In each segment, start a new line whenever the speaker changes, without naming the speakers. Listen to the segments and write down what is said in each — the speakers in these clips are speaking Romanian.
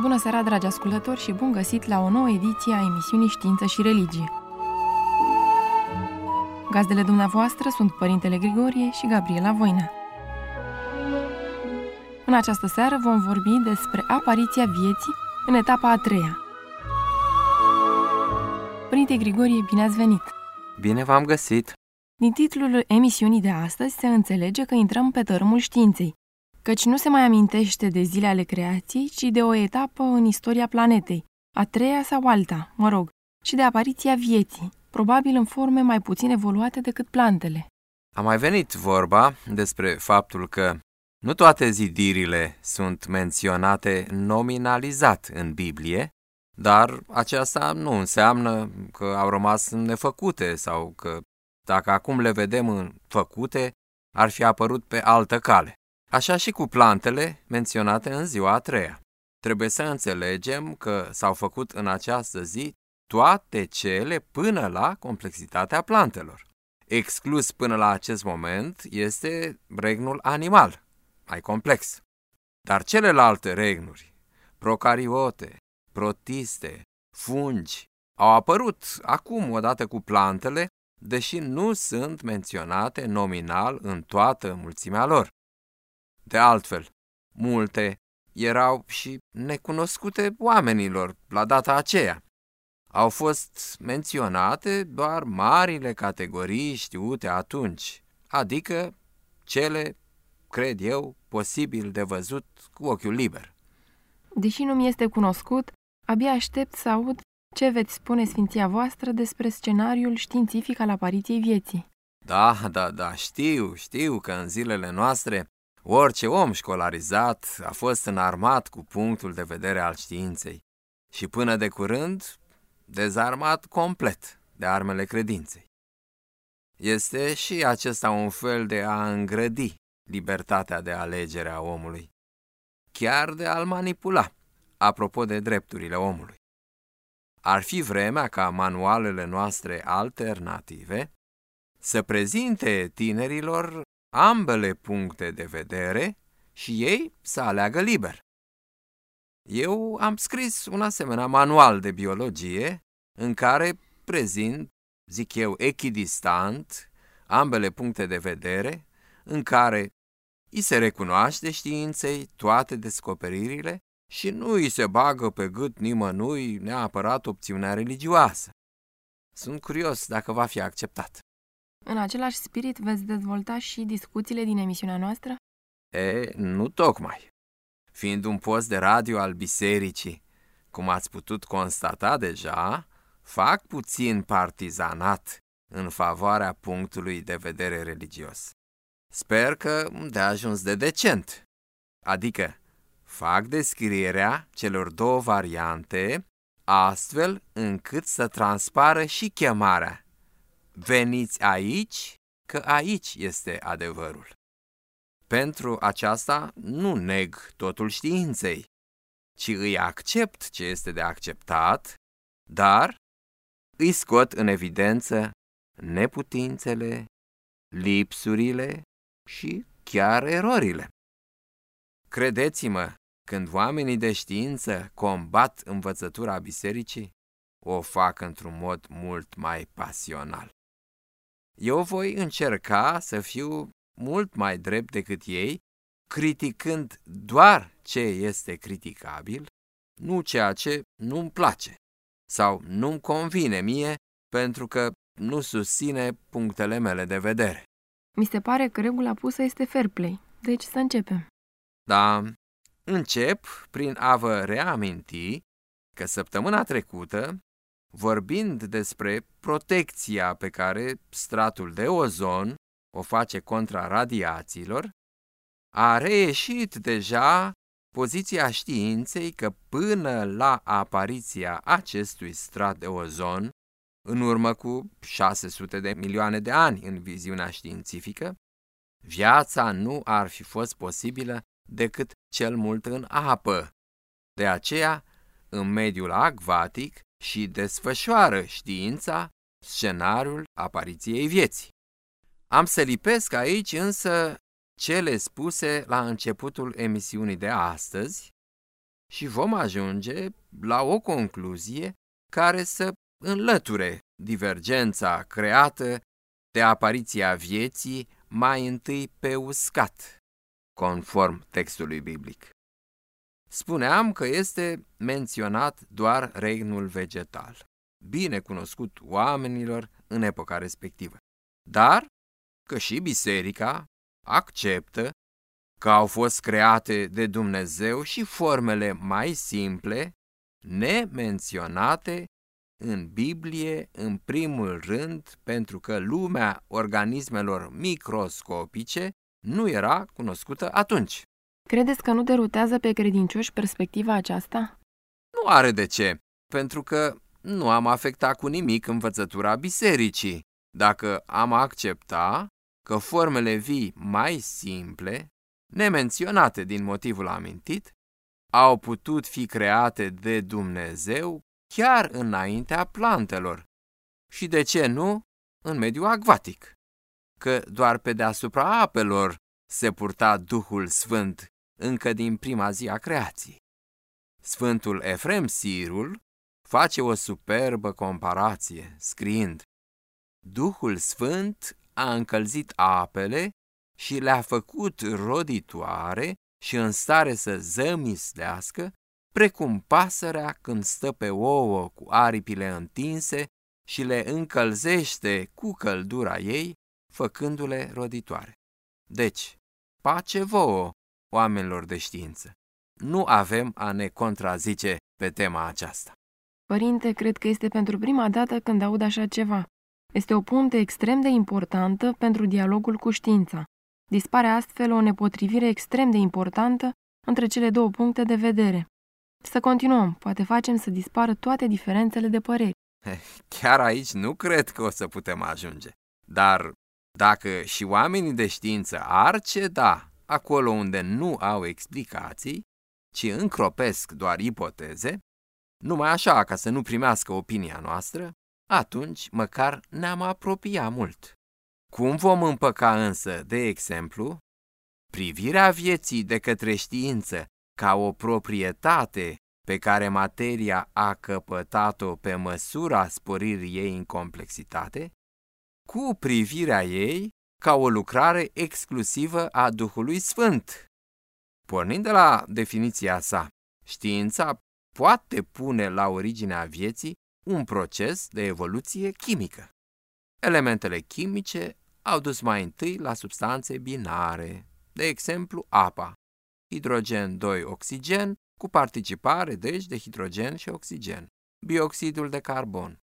Bună seara, dragi ascultători, și bun găsit la o nouă ediție a emisiunii Știință și Religie. Gazdele dumneavoastră sunt Părintele Grigorie și Gabriela Voina. În această seară vom vorbi despre apariția vieții în etapa a treia. Părinte Grigorie, bine ați venit!
Bine v-am găsit!
Din titlul emisiunii de astăzi se înțelege că intrăm pe tărâmul științei, căci nu se mai amintește de zile ale creației, ci de o etapă în istoria planetei, a treia sau alta, mă rog, și de apariția vieții, probabil în forme mai puțin evoluate decât plantele.
A mai venit vorba despre faptul că nu toate zidirile sunt menționate nominalizat în Biblie, dar aceasta nu înseamnă că au rămas nefăcute sau că dacă acum le vedem în făcute, ar fi apărut pe altă cale. Așa și cu plantele menționate în ziua a treia. Trebuie să înțelegem că s-au făcut în această zi toate cele până la complexitatea plantelor. Exclus până la acest moment este regnul animal, mai complex. Dar celelalte regnuri, procariote, protiste, fungi, au apărut acum odată cu plantele, deși nu sunt menționate nominal în toată mulțimea lor. De altfel, multe erau și necunoscute oamenilor la data aceea. Au fost menționate doar marile categorii știute atunci, adică cele, cred eu, posibil de văzut cu ochiul liber.
Deși nu mi este cunoscut, abia aștept să aud ce veți spune Sfinția voastră despre scenariul științific al apariției vieții.
Da, da, da, știu, știu că în zilele noastre orice om școlarizat a fost înarmat cu punctul de vedere al științei și până de curând dezarmat complet de armele credinței. Este și acesta un fel de a îngrădi libertatea de alegere a omului, chiar de a-l manipula, apropo de drepturile omului. Ar fi vremea ca manualele noastre alternative să prezinte tinerilor ambele puncte de vedere și ei să aleagă liber. Eu am scris un asemenea manual de biologie în care prezint, zic eu, echidistant ambele puncte de vedere, în care îi se recunoaște științei toate descoperirile și nu îi se bagă pe gât nimănui neapărat opțiunea religioasă. Sunt curios dacă va fi acceptat.
În același spirit veți dezvolta și discuțiile din emisiunea noastră?
E, nu tocmai. Fiind un post de radio al bisericii, cum ați putut constata deja, fac puțin partizanat în favoarea punctului de vedere religios. Sper că de ajuns de decent, adică fac descrierea celor două variante astfel încât să transpară și chemarea. Veniți aici, că aici este adevărul. Pentru aceasta nu neg totul științei, ci îi accept ce este de acceptat, dar îi scot în evidență neputințele, lipsurile și chiar erorile. Credeți-mă, când oamenii de știință combat învățătura bisericii, o fac într-un mod mult mai pasional. Eu voi încerca să fiu mult mai drept decât ei, criticând doar ce este criticabil, nu ceea ce nu-mi place sau nu-mi convine mie pentru că nu susține punctele mele de vedere.
Mi se pare că regula pusă este fair play, deci să începem.
Da, încep prin a vă reaminti că săptămâna trecută, vorbind despre protecția pe care stratul de ozon o face contra radiațiilor, a reieșit deja poziția științei că până la apariția acestui strat de ozon, în urmă cu 600 de milioane de ani în viziunea științifică, viața nu ar fi fost posibilă decât cel mult în apă. De aceea, în mediul acvatic și desfășoară știința scenariul apariției vieții. Am să lipesc aici însă cele spuse la începutul emisiunii de astăzi și vom ajunge la o concluzie care să înlăture divergența creată de apariția vieții mai întâi pe uscat, conform textului biblic. Spuneam că este menționat doar regnul vegetal, bine cunoscut oamenilor în epoca respectivă, dar că și biserica acceptă că au fost create de Dumnezeu și formele mai simple, nemenționate în Biblie în primul rând pentru că lumea organismelor microscopice nu era cunoscută atunci.
Credeți că nu derutează pe credincioși perspectiva aceasta?
Nu are de ce, pentru că nu am afectat cu nimic învățătura bisericii. Dacă am accepta că formele vii mai simple, nemenționate din motivul amintit, au putut fi create de Dumnezeu chiar înaintea plantelor și, de ce nu, în mediul acvatic, că doar pe deasupra apelor se purta Duhul Sfânt încă din prima zi a creației. Sfântul Efrem Sirul face o superbă comparație, scriind Duhul Sfânt a încălzit apele și le-a făcut roditoare și în stare să zămislească, precum pasărea când stă pe ouă cu aripile întinse și le încălzește cu căldura ei, făcându-le roditoare. Deci, pace vouă, oamenilor de știință. Nu avem a ne contrazice pe tema aceasta.
Părinte, cred că este pentru prima dată când aud așa ceva. Este o punte extrem de importantă pentru dialogul cu știința. Dispare astfel o nepotrivire extrem de importantă între cele două puncte de vedere. Să continuăm, poate facem să dispară toate diferențele de păreri.
Chiar aici nu cred că o să putem ajunge. Dar dacă și oamenii de știință ar ceda acolo unde nu au explicații, ci încropesc doar ipoteze, numai așa ca să nu primească opinia noastră, atunci măcar ne-am apropiat mult. Cum vom împăca însă, de exemplu, privirea vieții de către știință ca o proprietate pe care materia a căpătat-o pe măsura sporirii ei în complexitate, cu privirea ei ca o lucrare exclusivă a Duhului Sfânt. Pornind de la definiția sa, știința poate pune la originea vieții un proces de evoluție chimică. Elementele chimice au dus mai întâi la substanțe binare, de exemplu apa, hidrogen 2 oxigen cu participare deci de hidrogen și oxigen, bioxidul de carbon,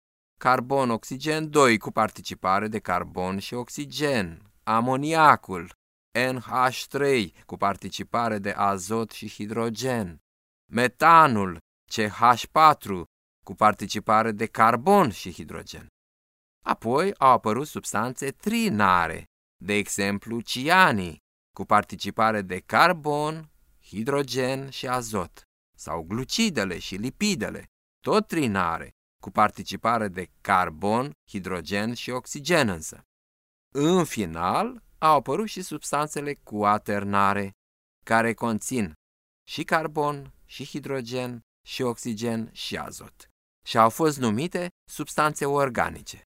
carbon-oxigen 2 cu participare de carbon și oxigen, amoniacul, NH3 cu participare de azot și hidrogen, metanul, CH4 cu participare de carbon și hidrogen. Apoi au apărut substanțe trinare, de exemplu cianii, cu participare de carbon, hidrogen și azot, sau glucidele și lipidele, tot trinare, cu participare de carbon, hidrogen și oxigen însă. În final, au apărut și substanțele cuaternare, care conțin și carbon, și hidrogen, și oxigen, și azot. Și au fost numite substanțe organice,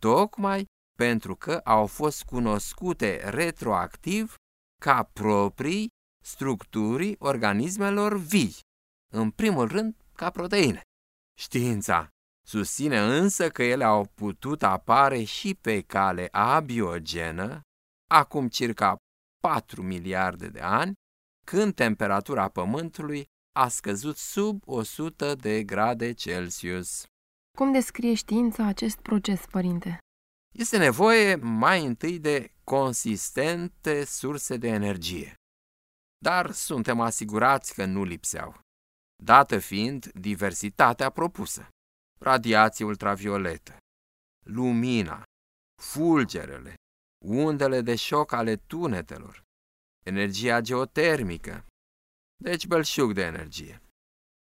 tocmai pentru că au fost cunoscute retroactiv ca proprii structurii organismelor vii, în primul rând ca proteine. Știința susține însă că ele au putut apare și pe cale abiogenă, acum circa 4 miliarde de ani, când temperatura Pământului a scăzut sub 100 de grade Celsius.
Cum descrie știința acest proces, părinte?
Este nevoie mai întâi de consistente surse de energie. Dar suntem asigurați că nu lipseau, dată fiind diversitatea propusă. Radiație ultravioletă, lumina, fulgerele, undele de șoc ale tunetelor, energia geotermică, deci belșug de energie.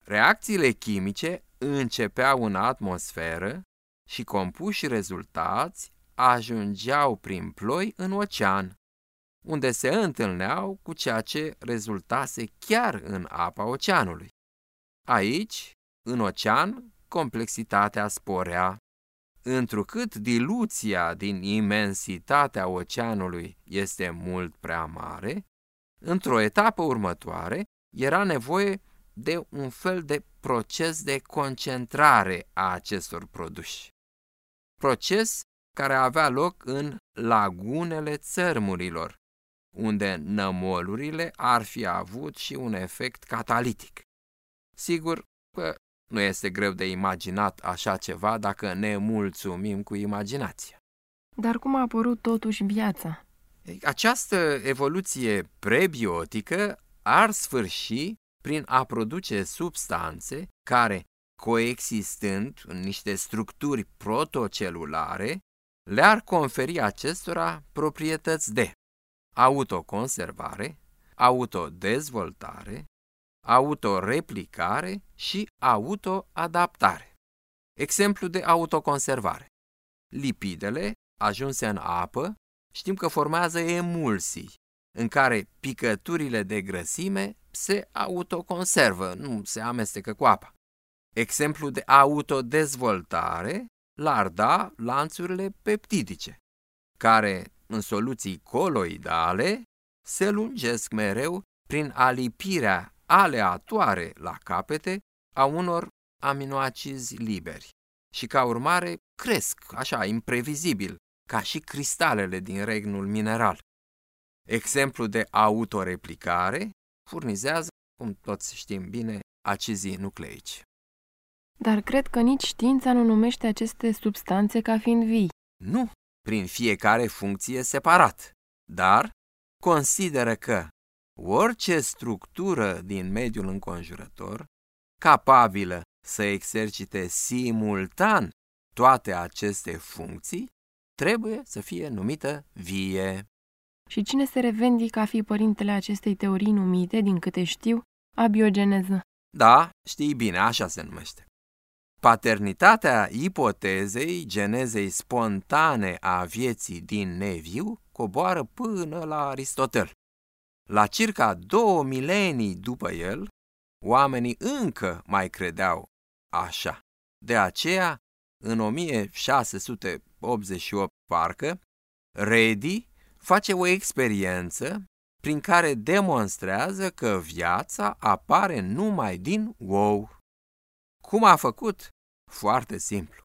Reacțiile chimice începeau în atmosferă și compuși rezultați ajungeau prin ploi în ocean, unde se întâlneau cu ceea ce rezultase chiar în apa oceanului. Aici, în ocean, complexitatea sporea, întrucât diluția din imensitatea oceanului este mult prea mare, într-o etapă următoare era nevoie de un fel de proces de concentrare a acestor produși. Proces care avea loc în lagunele țărmurilor, unde nămolurile ar fi avut și un efect catalitic. Sigur că nu este greu de imaginat așa ceva dacă ne mulțumim cu imaginația.
Dar cum a apărut totuși viața?
Această evoluție prebiotică ar sfârși prin a produce substanțe care, coexistând în niște structuri protocelulare, le-ar conferi acestora proprietăți de autoconservare, autodezvoltare, autoreplicare și autoadaptare. Exemplu de autoconservare. Lipidele, ajunse în apă, știm că formează emulsii, în care picăturile de grăsime se autoconservă, nu se amestecă cu apa. Exemplu de autodezvoltare l-ar da lanțurile peptidice, care, în soluții coloidale, se lungesc mereu prin alipirea aleatoare la capete a unor aminoacizi liberi și ca urmare cresc, așa, imprevizibil, ca și cristalele din regnul mineral. Exemplu de autoreplicare furnizează, cum toți știm bine, acizii nucleici.
Dar cred că nici știința nu numește aceste substanțe ca fiind vii.
Nu, prin fiecare funcție separat, dar consideră că orice structură din mediul înconjurător, capabilă să exercite simultan toate aceste funcții, trebuie să fie numită vie.
Și cine se revendică a fi părintele acestei teorii numite, din câte știu, abiogeneză?
Da, știi bine, așa se numește. Paternitatea ipotezei genezei spontane a vieții din neviu coboară până la Aristotel. La circa două milenii după el, oamenii încă mai credeau așa. De aceea, în 1688 parcă, Redi face o experiență prin care demonstrează că viața apare numai din ou. Cum a făcut? Foarte simplu.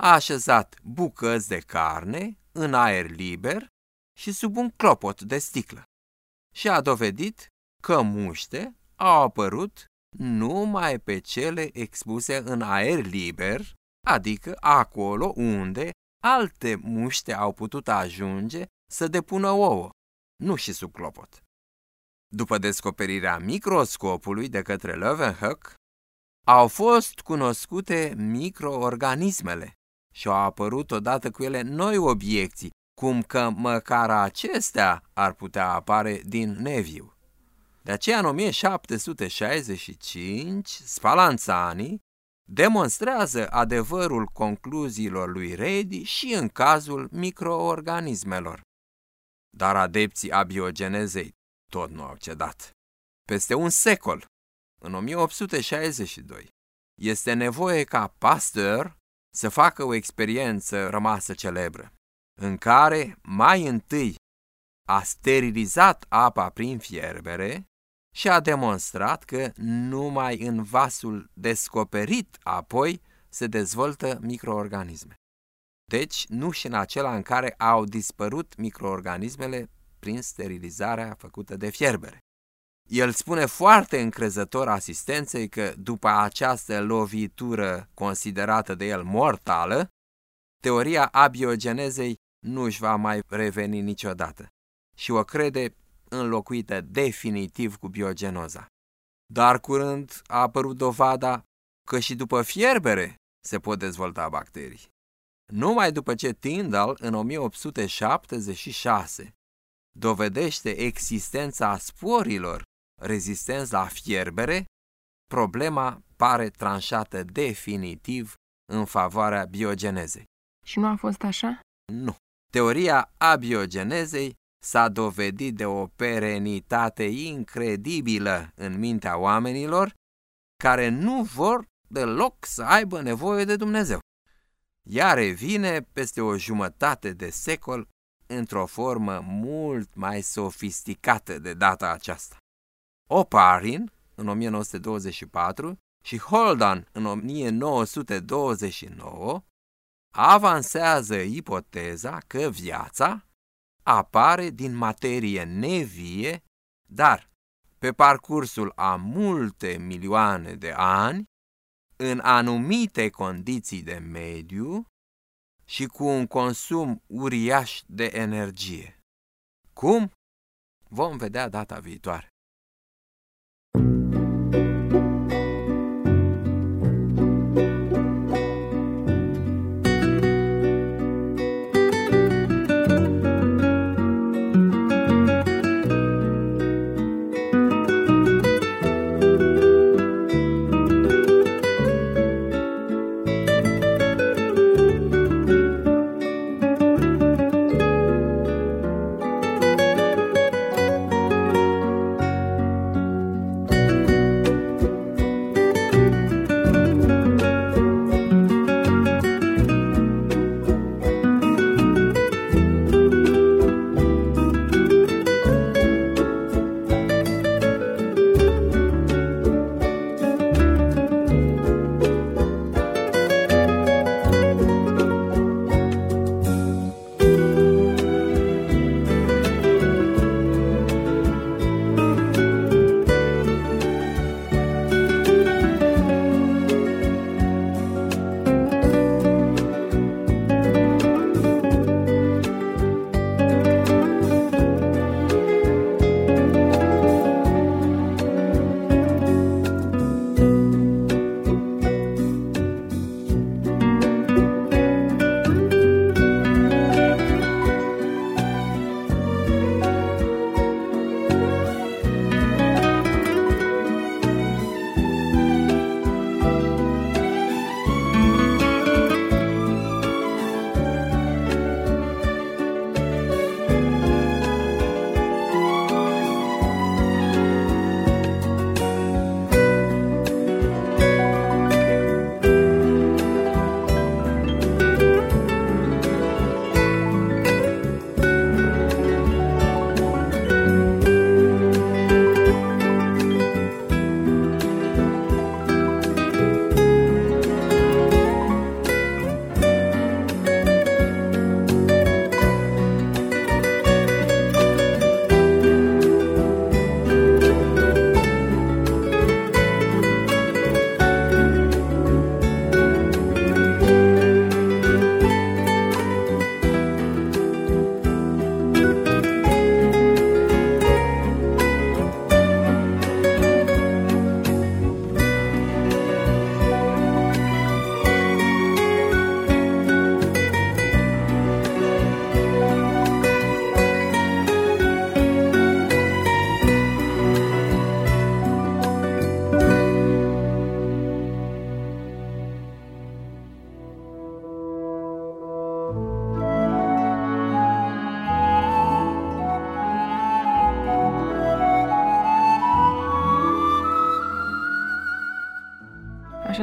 A așezat bucăți de carne în aer liber și sub un clopot de sticlă și a dovedit că muște au apărut numai pe cele expuse în aer liber, adică acolo unde alte muște au putut ajunge să depună ouă, nu și sub clopot. După descoperirea microscopului de către Leeuwenhoek, au fost cunoscute microorganismele și au apărut odată cu ele noi obiecții, cum că măcar acestea ar putea apare din neviu. De aceea, în 1765, Spallanzani demonstrează adevărul concluziilor lui Redi și în cazul microorganismelor. Dar adepții abiogenezei tot nu au cedat. Peste un secol, în 1862, este nevoie ca Pasteur să facă o experiență rămasă celebră, în care mai întâi a sterilizat apa prin fierbere și a demonstrat că numai în vasul descoperit apoi se dezvoltă microorganisme. Deci, nu și în acela în care au dispărut microorganismele prin sterilizarea făcută de fierbere. El spune foarte încrezător asistenței că după această lovitură considerată de el mortală, teoria abiogenezei nu își va mai reveni niciodată și o crede înlocuită definitiv cu biogenoza. Dar curând a apărut dovada că și după fierbere se pot dezvolta bacterii. Numai după ce Tyndall, în 1876, dovedește existența sporilor rezistenți la fierbere, problema pare tranșată definitiv în favoarea biogenezei.
Și nu a fost așa?
Nu. Teoria abiogenezei s-a dovedit de o perenitate incredibilă în mintea oamenilor care nu vor deloc să aibă nevoie de Dumnezeu. Ea revine peste o jumătate de secol într-o formă mult mai sofisticată de data aceasta. Oparin, în 1924, și Holdan, în 1929, avansează ipoteza că viața apare din materie nevie, dar pe parcursul a multe milioane de ani, în anumite condiții de mediu și cu un consum uriaș de energie. Cum? Vom vedea data viitoare.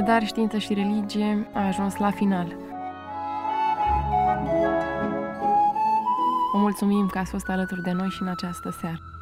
Așadar, știință și religie a ajuns la final. Vă mulțumim că ați fost alături de noi și în această seară.